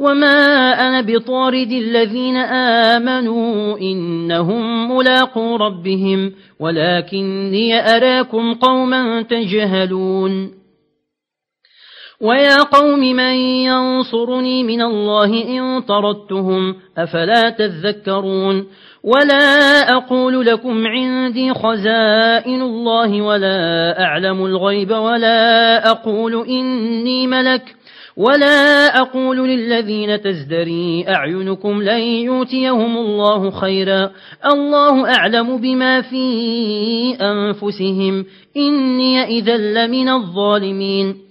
وما أنا بطارد الذين آمنوا إنهم ملاقوا ربهم ولكني أراكم قوما تجهلون ويا قوم من ينصرني من الله إن طردتهم أفلا تذكرون ولا أقول لكم عندي خزائن الله ولا أعلم الغيب ولا أقول إني ملك ولا أقول للذين تزدري أعينكم لن يؤتيهم الله خيرا الله أعلم بما في أنفسهم إني إذا لمن الظالمين